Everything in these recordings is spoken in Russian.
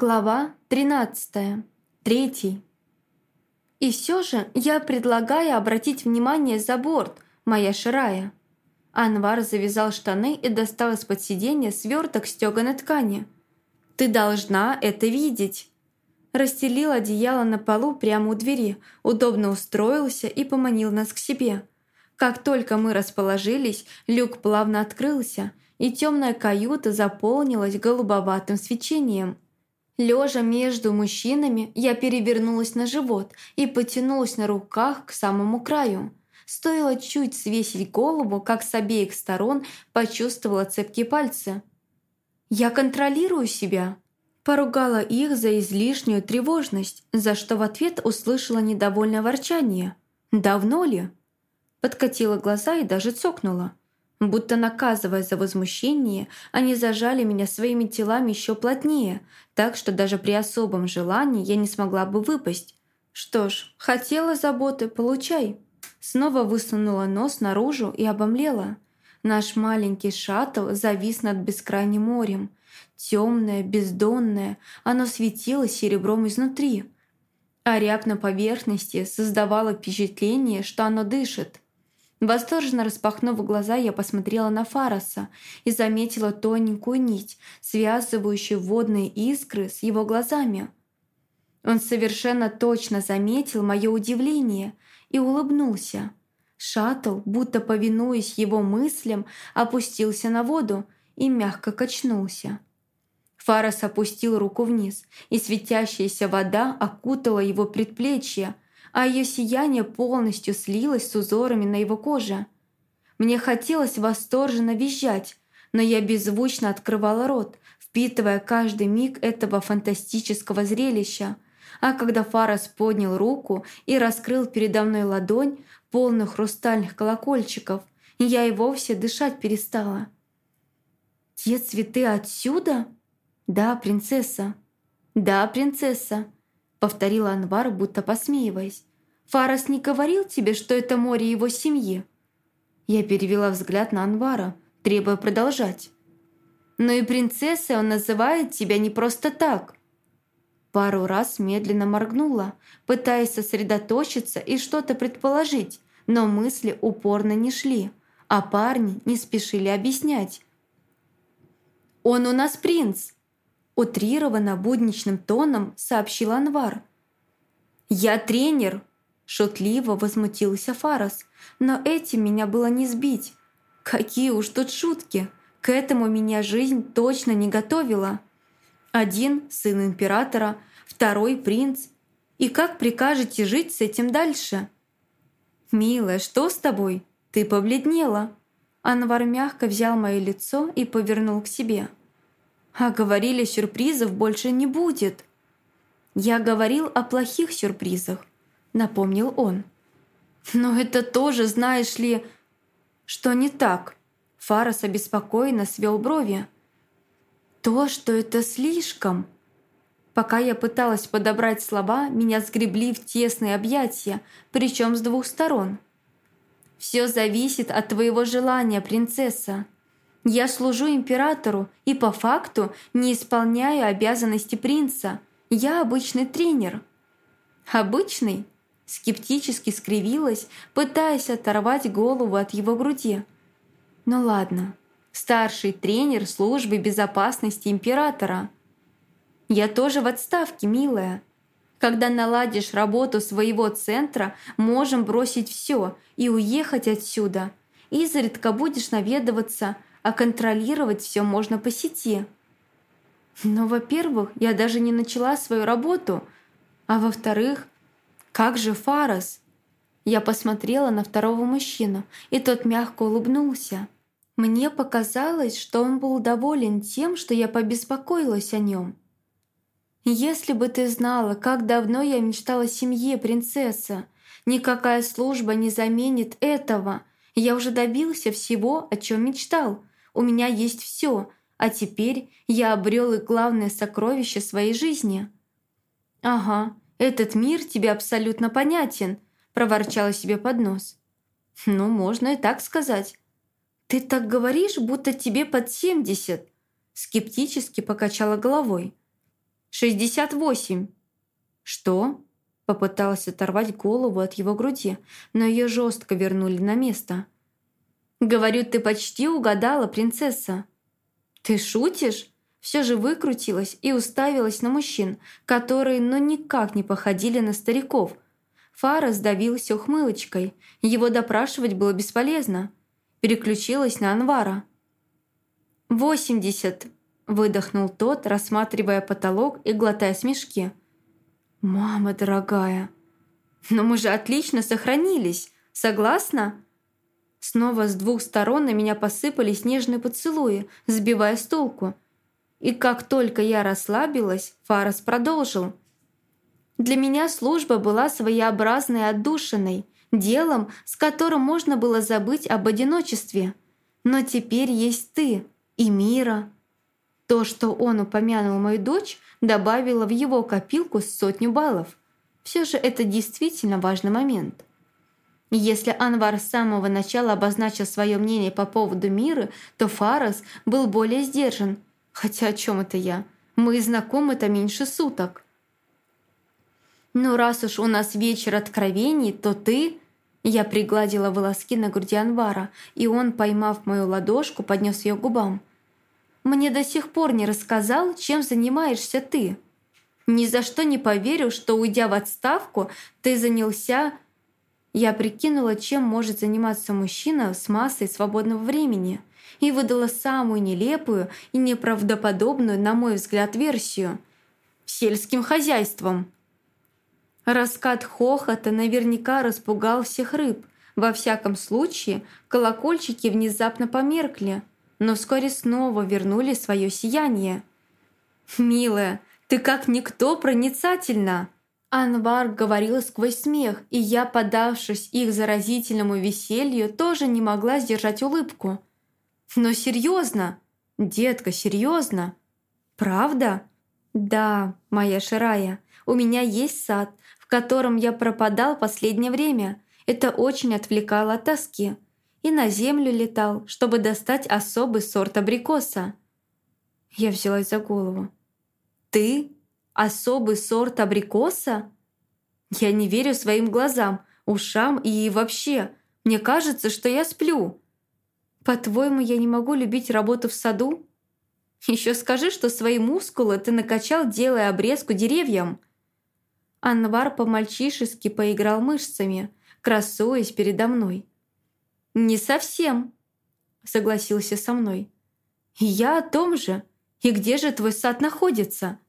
Глава 13. Третий. И все же я предлагаю обратить внимание за борт, моя Ширая. Анвар завязал штаны и достал из-под сиденья сверток стеганой ткани. «Ты должна это видеть!» Расстелил одеяло на полу прямо у двери, удобно устроился и поманил нас к себе. Как только мы расположились, люк плавно открылся, и темная каюта заполнилась голубоватым свечением – Лежа между мужчинами, я перевернулась на живот и потянулась на руках к самому краю. Стоило чуть свесить голову, как с обеих сторон почувствовала цепкие пальцы. «Я контролирую себя», Поругала их за излишнюю тревожность, за что в ответ услышала недовольное ворчание. «Давно ли?» Подкатила глаза и даже цокнула. Будто наказывая за возмущение, они зажали меня своими телами еще плотнее, так что даже при особом желании я не смогла бы выпасть. Что ж, хотела заботы, получай. Снова высунула нос наружу и обомлела. Наш маленький шаттл завис над бескрайним морем. Темное, бездонное, оно светило серебром изнутри. А ряб на поверхности создавало впечатление, что оно дышит – Восторженно распахнув глаза, я посмотрела на Фараса и заметила тоненькую нить, связывающую водные искры с его глазами. Он совершенно точно заметил мое удивление и улыбнулся. Шаттл, будто повинуясь его мыслям, опустился на воду и мягко качнулся. Фарас опустил руку вниз, и светящаяся вода окутала его предплечье – а ее сияние полностью слилось с узорами на его коже. Мне хотелось восторженно визжать, но я беззвучно открывала рот, впитывая каждый миг этого фантастического зрелища. А когда Фарас поднял руку и раскрыл передо мной ладонь, полных хрустальных колокольчиков, я и вовсе дышать перестала. «Те цветы отсюда?» «Да, принцесса». «Да, принцесса», — повторила Анвар, будто посмеиваясь. «Фарас не говорил тебе, что это море его семьи?» Я перевела взгляд на Анвара, требуя продолжать. «Но и принцессой он называет тебя не просто так». Пару раз медленно моргнула, пытаясь сосредоточиться и что-то предположить, но мысли упорно не шли, а парни не спешили объяснять. «Он у нас принц!» Утрированно будничным тоном сообщил Анвар. «Я тренер!» Шутливо возмутился Фарас, но этим меня было не сбить. Какие уж тут шутки! К этому меня жизнь точно не готовила. Один – сын императора, второй – принц. И как прикажете жить с этим дальше? «Милая, что с тобой? Ты побледнела». Анвар мягко взял мое лицо и повернул к себе. А говорили, сюрпризов больше не будет. Я говорил о плохих сюрпризах, напомнил он. Но это тоже, знаешь ли, что не так. Фарас обеспокоенно свел брови. То, что это слишком. Пока я пыталась подобрать слова, меня сгребли в тесные объятия, причем с двух сторон. «Все зависит от твоего желания, принцесса», я служу императору и по факту не исполняю обязанности принца. Я обычный тренер». «Обычный?» Скептически скривилась, пытаясь оторвать голову от его груди. «Ну ладно, старший тренер службы безопасности императора. Я тоже в отставке, милая. Когда наладишь работу своего центра, можем бросить все и уехать отсюда. Изредка будешь наведываться – а контролировать все можно по сети. Но, во-первых, я даже не начала свою работу, а во-вторых, как же Фарас? Я посмотрела на второго мужчину, и тот мягко улыбнулся. Мне показалось, что он был доволен тем, что я побеспокоилась о нем. «Если бы ты знала, как давно я мечтала о семье, принцесса, никакая служба не заменит этого. Я уже добился всего, о чем мечтал. У меня есть все, а теперь я обрел и главное сокровище своей жизни». «Ага, этот мир тебе абсолютно понятен», – проворчала себе под нос. «Ну, можно и так сказать». «Ты так говоришь, будто тебе под семьдесят», – скептически покачала головой. «Шестьдесят восемь». «Что?» Попыталась оторвать голову от его груди, но ее жестко вернули на место. «Говорю, ты почти угадала, принцесса». «Ты шутишь?» Все же выкрутилась и уставилась на мужчин, которые ну никак не походили на стариков. Фара сдавился ухмылочкой. Его допрашивать было бесполезно. Переключилась на Анвара. «Восемьдесят!» – выдохнул тот, рассматривая потолок и глотая смешки. «Мама дорогая, но мы же отлично сохранились, согласна?» Снова с двух сторон на меня посыпались нежные поцелуи, сбивая с толку. И как только я расслабилась, Фарас продолжил. «Для меня служба была своеобразной отдушиной, делом, с которым можно было забыть об одиночестве. Но теперь есть ты и Мира». То, что он упомянул мою дочь, добавило в его копилку сотню баллов. Все же это действительно важный момент. Если Анвар с самого начала обозначил свое мнение по поводу мира, то Фарас был более сдержан. Хотя о чем это я? Мы знакомы-то меньше суток. «Ну, раз уж у нас вечер откровений, то ты...» Я пригладила волоски на груди Анвара, и он, поймав мою ладошку, поднес ее к губам. Мне до сих пор не рассказал, чем занимаешься ты. Ни за что не поверю, что, уйдя в отставку, ты занялся... Я прикинула, чем может заниматься мужчина с массой свободного времени и выдала самую нелепую и неправдоподобную, на мой взгляд, версию. Сельским хозяйством. Раскат хохота наверняка распугал всех рыб. Во всяком случае, колокольчики внезапно померкли – но вскоре снова вернули свое сияние. «Милая, ты как никто проницательна!» Анвар говорил сквозь смех, и я, подавшись их заразительному веселью, тоже не могла сдержать улыбку. «Но серьезно? Детка, серьезно? Правда?» «Да, моя Ширая, у меня есть сад, в котором я пропадал последнее время. Это очень отвлекало от тоски и на землю летал, чтобы достать особый сорт абрикоса. Я взялась за голову. «Ты? Особый сорт абрикоса?» Я не верю своим глазам, ушам и вообще. Мне кажется, что я сплю. По-твоему, я не могу любить работу в саду? Еще скажи, что свои мускулы ты накачал, делая обрезку деревьям. Анвар по-мальчишески поиграл мышцами, красуясь передо мной. «Не совсем», — согласился со мной. «Я о том же. И где же твой сад находится?»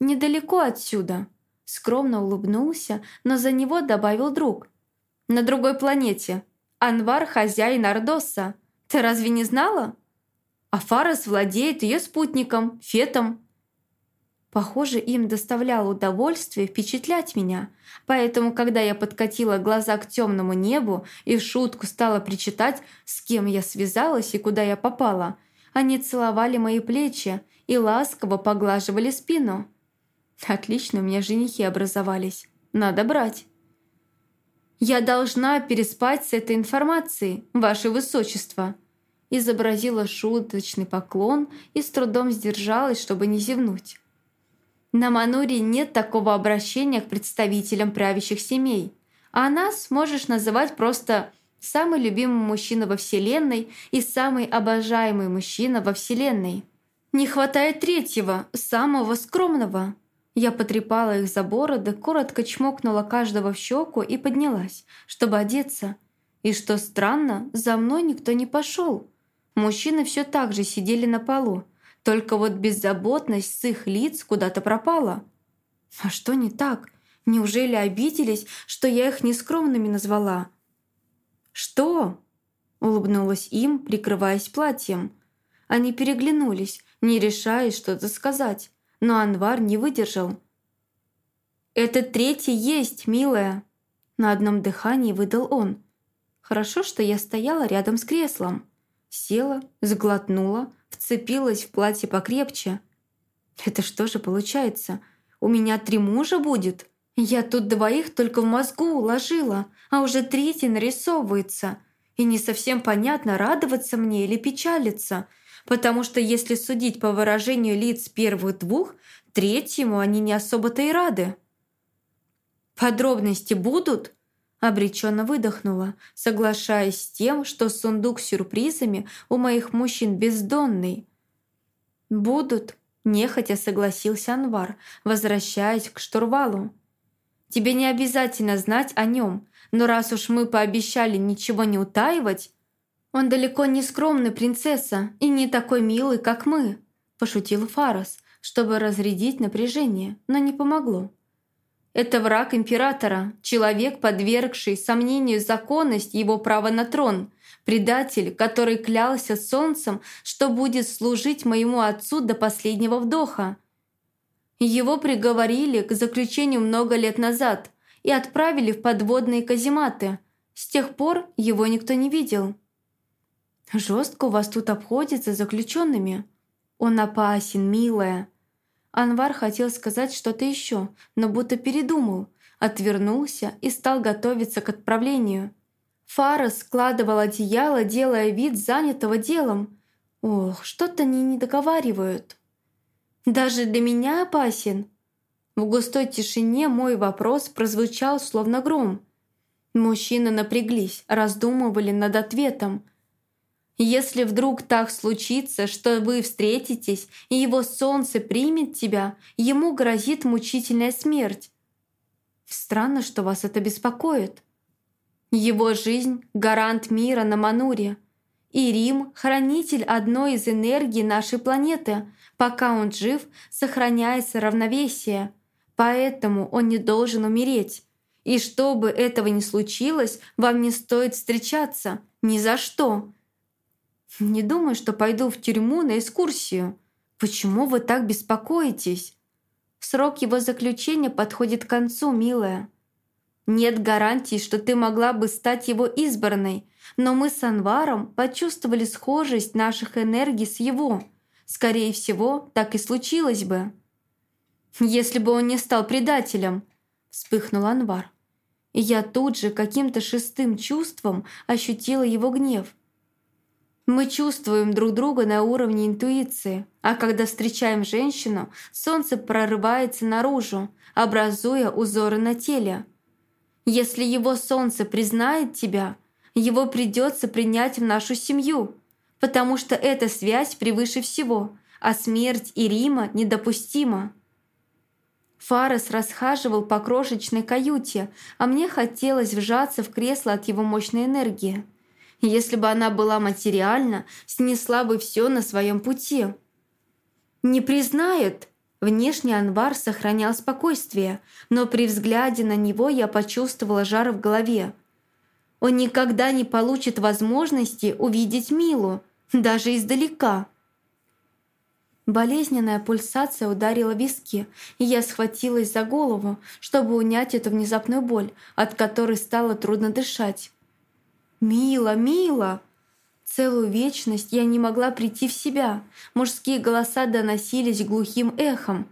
«Недалеко отсюда», — скромно улыбнулся, но за него добавил друг. «На другой планете. Анвар — хозяин Ардоса. Ты разве не знала?» «А Фарас владеет ее спутником, Фетом». Похоже, им доставляло удовольствие впечатлять меня, поэтому, когда я подкатила глаза к темному небу и в шутку стала причитать, с кем я связалась и куда я попала, они целовали мои плечи и ласково поглаживали спину. Отлично у меня женихи образовались. Надо брать. «Я должна переспать с этой информацией, ваше высочество», изобразила шуточный поклон и с трудом сдержалась, чтобы не зевнуть. На Мануре нет такого обращения к представителям правящих семей, а нас можешь называть просто «самый любимый мужчина во Вселенной» и «самый обожаемый мужчина во Вселенной». Не хватает третьего, самого скромного. Я потрепала их за бороды, коротко чмокнула каждого в щеку и поднялась, чтобы одеться. И что странно, за мной никто не пошел. Мужчины все так же сидели на полу, только вот беззаботность с их лиц куда-то пропала. А что не так? Неужели обиделись, что я их нескромными назвала? «Что?» — улыбнулась им, прикрываясь платьем. Они переглянулись, не решаясь что-то сказать, но Анвар не выдержал. «Этот третий есть, милая!» На одном дыхании выдал он. Хорошо, что я стояла рядом с креслом. Села, сглотнула, вцепилась в платье покрепче. «Это что же получается? У меня три мужа будет? Я тут двоих только в мозгу уложила, а уже третий нарисовывается. И не совсем понятно, радоваться мне или печалиться, потому что если судить по выражению лиц первых двух, третьему они не особо-то и рады. «Подробности будут?» Обреченно выдохнула, соглашаясь с тем, что сундук с сюрпризами у моих мужчин бездонный. «Будут», – нехотя согласился Анвар, возвращаясь к штурвалу. «Тебе не обязательно знать о нем, но раз уж мы пообещали ничего не утаивать, он далеко не скромный принцесса и не такой милый, как мы», – пошутил Фарас, чтобы разрядить напряжение, но не помогло. Это враг императора, человек, подвергший сомнению законность его права на трон, предатель, который клялся солнцем, что будет служить моему отцу до последнего вдоха. Его приговорили к заключению много лет назад и отправили в подводные казематы. С тех пор его никто не видел. «Жестко у вас тут обходится заключенными. Он опасен, милая», Анвар хотел сказать что-то еще, но будто передумал, отвернулся и стал готовиться к отправлению. Фара складывал одеяло, делая вид занятого делом. Ох, что-то они не договаривают. Даже для меня опасен. В густой тишине мой вопрос прозвучал словно гром. Мужчины напряглись, раздумывали над ответом – если вдруг так случится, что вы встретитесь, и его солнце примет тебя, ему грозит мучительная смерть. Странно, что вас это беспокоит. Его жизнь – гарант мира на Мануре. И Рим – хранитель одной из энергий нашей планеты. Пока он жив, сохраняется равновесие. Поэтому он не должен умереть. И чтобы этого не случилось, вам не стоит встречаться. Ни за что. «Не думаю, что пойду в тюрьму на экскурсию. Почему вы так беспокоитесь? Срок его заключения подходит к концу, милая. Нет гарантии, что ты могла бы стать его избранной, но мы с Анваром почувствовали схожесть наших энергий с его. Скорее всего, так и случилось бы». «Если бы он не стал предателем», – вспыхнул Анвар. Я тут же каким-то шестым чувством ощутила его гнев – мы чувствуем друг друга на уровне интуиции, а когда встречаем женщину, солнце прорывается наружу, образуя узоры на теле. Если его солнце признает тебя, его придется принять в нашу семью, потому что эта связь превыше всего, а смерть и Рима недопустима. Фарес расхаживал по крошечной каюте, а мне хотелось вжаться в кресло от его мощной энергии. Если бы она была материальна, снесла бы все на своем пути. «Не признает!» Внешне Анвар сохранял спокойствие, но при взгляде на него я почувствовала жар в голове. Он никогда не получит возможности увидеть Милу, даже издалека. Болезненная пульсация ударила виски, и я схватилась за голову, чтобы унять эту внезапную боль, от которой стало трудно дышать. «Мила, Мила!» Целую вечность я не могла прийти в себя. Мужские голоса доносились глухим эхом.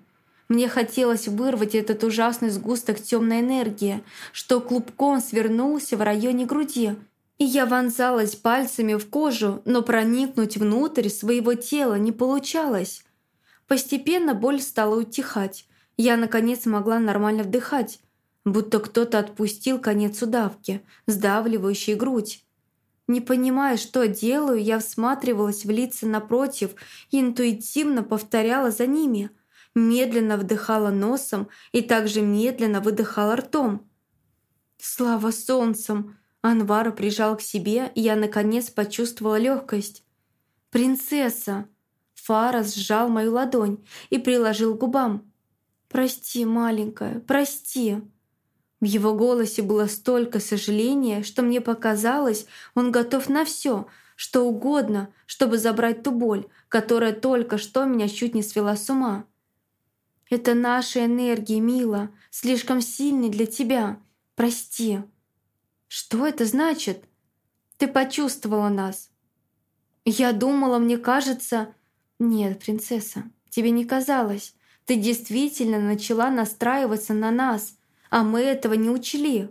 Мне хотелось вырвать этот ужасный сгусток темной энергии, что клубком свернулся в районе груди. И я вонзалась пальцами в кожу, но проникнуть внутрь своего тела не получалось. Постепенно боль стала утихать. Я, наконец, могла нормально вдыхать будто кто-то отпустил конец удавки, сдавливающей грудь. Не понимая, что делаю, я всматривалась в лица напротив и интуитивно повторяла за ними. Медленно вдыхала носом и также медленно выдыхала ртом. Слава солнцем! Анвара прижал к себе, и я, наконец, почувствовала легкость. «Принцесса!» Фара сжал мою ладонь и приложил к губам. «Прости, маленькая, прости!» В его голосе было столько сожаления, что мне показалось, он готов на все, что угодно, чтобы забрать ту боль, которая только что меня чуть не свела с ума. «Это наши энергии, Мила, слишком сильные для тебя. Прости». «Что это значит?» «Ты почувствовала нас». «Я думала, мне кажется...» «Нет, принцесса, тебе не казалось. Ты действительно начала настраиваться на нас» а мы этого не учли.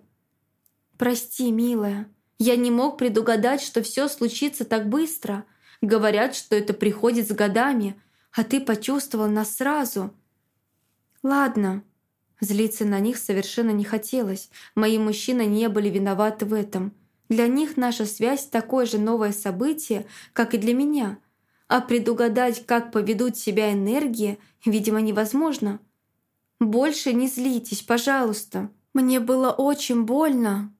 Прости, милая, я не мог предугадать, что все случится так быстро. Говорят, что это приходит с годами, а ты почувствовал нас сразу. «Ладно». Злиться на них совершенно не хотелось. Мои мужчины не были виноваты в этом. Для них наша связь такое же новое событие, как и для меня. А предугадать, как поведут себя энергии, видимо, невозможно. «Больше не злитесь, пожалуйста. Мне было очень больно».